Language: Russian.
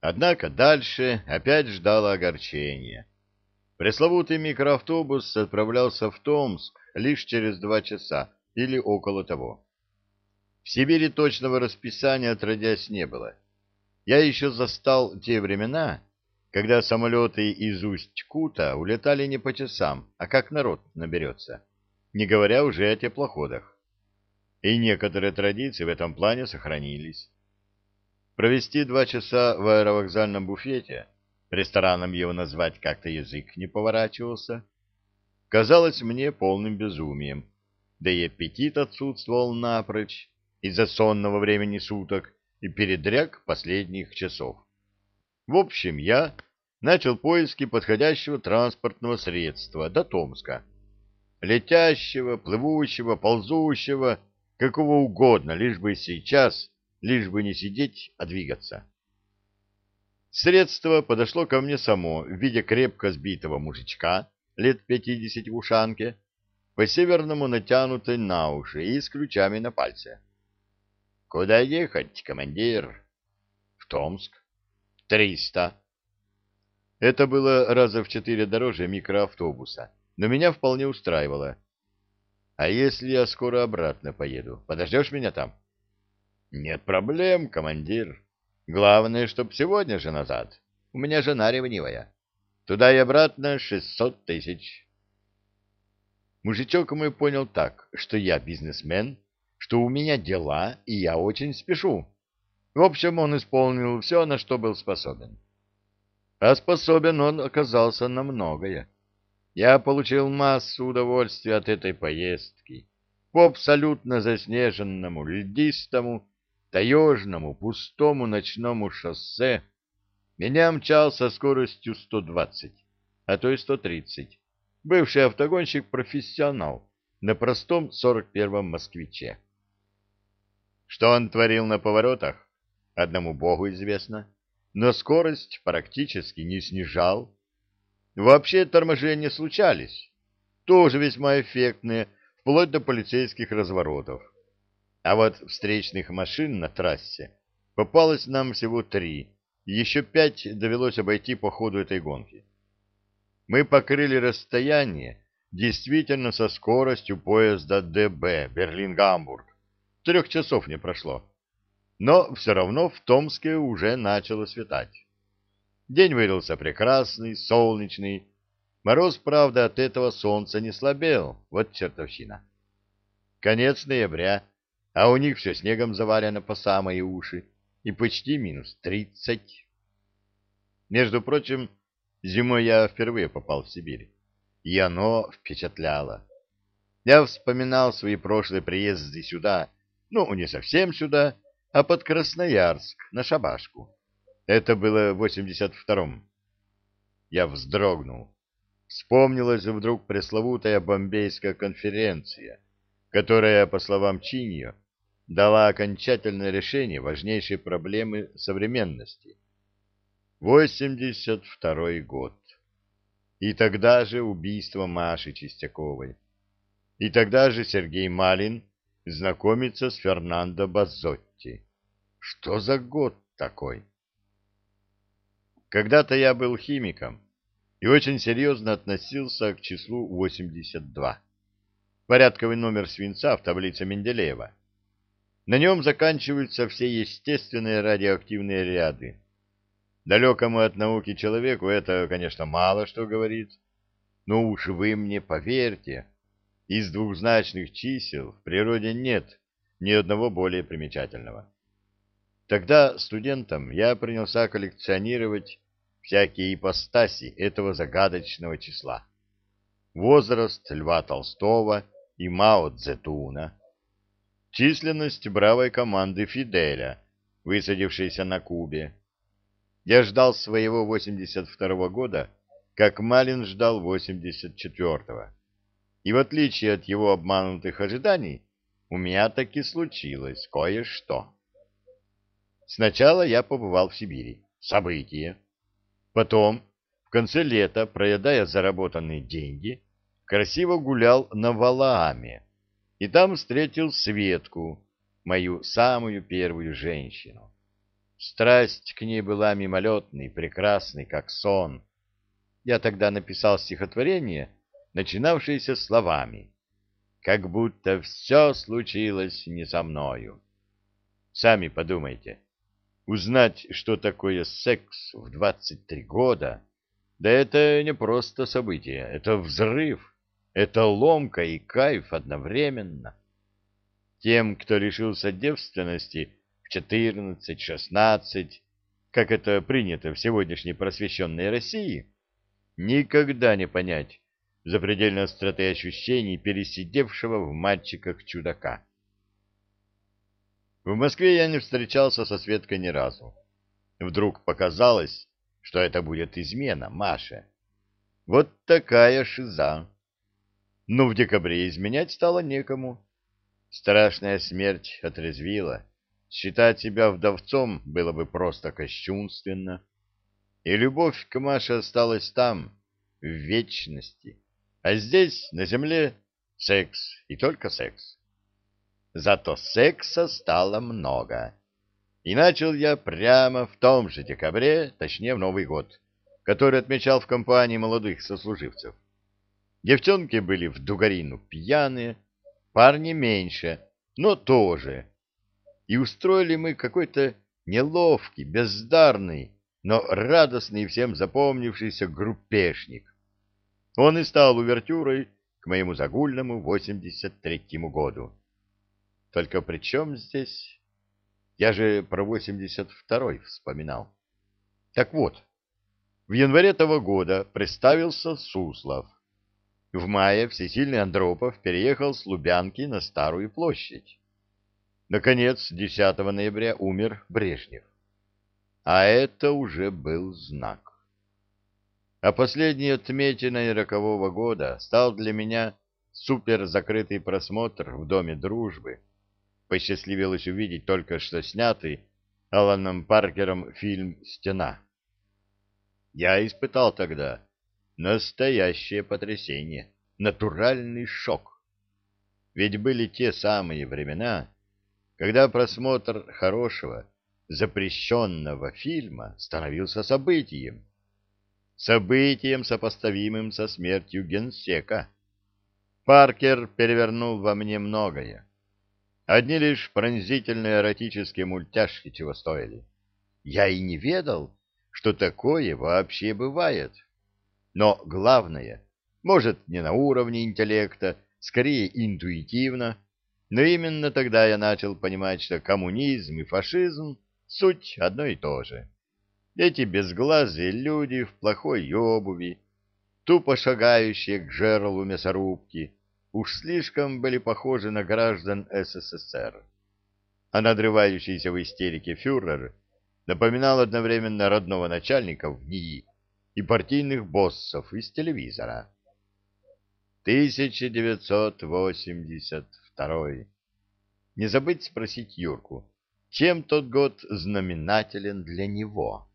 Однако дальше опять ждало огорчение. Пресловутый микроавтобус отправлялся в Томск лишь через два часа или около того. В Сибири точного расписания отродясь не было. Я еще застал те времена, когда самолеты из Усть-Кута улетали не по часам, а как народ наберется, не говоря уже о теплоходах. И некоторые традиции в этом плане сохранились. Провести два часа в аэровокзальном буфете, рестораном его назвать как-то язык не поворачивался, казалось мне полным безумием, да и аппетит отсутствовал напрочь из-за сонного времени суток и передряг последних часов. В общем, я начал поиски подходящего транспортного средства до Томска. Летящего, плывущего, ползущего, какого угодно, лишь бы сейчас, лишь бы не сидеть, а двигаться. Средство подошло ко мне само в виде крепко сбитого мужичка лет пятидесяти в ушанке, по-северному натянутой на уши и с ключами на пальце. — Куда ехать, командир? — В Томск. Триста. Это было раза в четыре дороже микроавтобуса, но меня вполне устраивало. А если я скоро обратно поеду, подождешь меня там? Нет проблем, командир. Главное, чтоб сегодня же назад. У меня жена ревнивая. Туда и обратно шестьсот тысяч. Мужичок мой понял так, что я бизнесмен, что у меня дела, и я очень спешу. В общем, он исполнил все, на что был способен. А способен он оказался на многое. Я получил массу удовольствия от этой поездки. По абсолютно заснеженному, льдистому, таежному, пустому ночному шоссе меня мчал со скоростью 120, а то и 130. Бывший автогонщик-профессионал на простом 41-м «Москвиче». Что он творил на поворотах, одному богу известно, но скорость практически не снижал. Вообще торможения случались, тоже весьма эффектные, вплоть до полицейских разворотов. А вот встречных машин на трассе попалось нам всего три, еще пять довелось обойти по ходу этой гонки. Мы покрыли расстояние действительно со скоростью поезда ДБ Берлин-Гамбург. Трех часов не прошло. Но все равно в Томске уже начало светать. День выдался прекрасный, солнечный. Мороз, правда, от этого солнца не слабел. Вот чертовщина. Конец ноября, а у них все снегом завалено по самые уши, и почти минус тридцать. Между прочим, зимой я впервые попал в Сибирь, и оно впечатляло. Я вспоминал свои прошлые приезды сюда, ну, не совсем сюда, а под Красноярск, на шабашку. Это было в 82-м. Я вздрогнул. Вспомнилась вдруг пресловутая Бомбейская конференция, которая, по словам Чиньо, дала окончательное решение важнейшей проблемы современности. 82 год. И тогда же убийство Маши Чистяковой. И тогда же Сергей Малин знакомится с Фернандо Базотти. Что за год такой? Когда-то я был химиком и очень серьезно относился к числу 82. Порядковый номер свинца в таблице Менделеева. На нем заканчиваются все естественные радиоактивные ряды. Далекому от науки человеку это, конечно, мало что говорит, но уж вы мне поверьте, из двухзначных чисел в природе нет ни одного более примечательного. Тогда студентом я принялся коллекционировать всякие ипостаси этого загадочного числа. Возраст Льва Толстого и Мао Цзэтуна, численность бравой команды Фиделя, высадившейся на Кубе. Я ждал своего 82-го года, как Малин ждал 84-го. И в отличие от его обманутых ожиданий, у меня таки случилось кое-что. Сначала я побывал в Сибири. Событие. Потом, в конце лета, проедая заработанные деньги, красиво гулял на Валааме и там встретил Светку, мою самую первую женщину. Страсть к ней была мимолетной, прекрасной, как сон. Я тогда написал стихотворение, начинавшееся словами «Как будто все случилось не со мною». Сами подумайте, узнать, что такое секс в 23 года, да это не просто событие, это взрыв, это ломка и кайф одновременно. Тем, кто лишился девственности в 14-16, как это принято в сегодняшней просвещенной России, никогда не понять запредельно остроты ощущений пересидевшего в мальчиках чудака. В Москве я не встречался со Светкой ни разу. Вдруг показалось, что это будет измена Маше. Вот такая шиза. Но в декабре изменять стало некому. Страшная смерть отрезвила. Считать себя вдовцом было бы просто кощунственно. И любовь к Маше осталась там, в вечности. А здесь, на земле, секс и только секс. Зато секса стало много. И начал я прямо в том же декабре, точнее в Новый год, который отмечал в компании молодых сослуживцев. Девчонки были в дугарину пьяные, парни меньше, но тоже. И устроили мы какой-то неловкий, бездарный, но радостный всем запомнившийся группешник. Он и стал увертюрой к моему загульному 83-му году. Только при чем здесь? Я же про 82-й вспоминал. Так вот, в январе того года представился Суслов. В мае всесильный Андропов переехал с Лубянки на Старую площадь. Наконец, 10 ноября умер Брежнев. А это уже был знак. А последней отметиной рокового года стал для меня суперзакрытый просмотр в Доме дружбы посчастливилось увидеть только что снятый Аланом Паркером фильм «Стена». Я испытал тогда настоящее потрясение, натуральный шок. Ведь были те самые времена, когда просмотр хорошего, запрещенного фильма становился событием. Событием, сопоставимым со смертью генсека. Паркер перевернул во мне многое Одни лишь пронзительные эротические мультяшки чего стоили. Я и не ведал, что такое вообще бывает. Но главное, может, не на уровне интеллекта, скорее интуитивно, но именно тогда я начал понимать, что коммунизм и фашизм — суть одно и то же. Эти безглазые люди в плохой обуви, тупо шагающие к жерлу мясорубки — уж слишком были похожи на граждан СССР. А надрывающийся в истерике фюрер напоминал одновременно родного начальника в НИИ и партийных боссов из телевизора. 1982. Не забыть спросить Юрку, чем тот год знаменателен для него.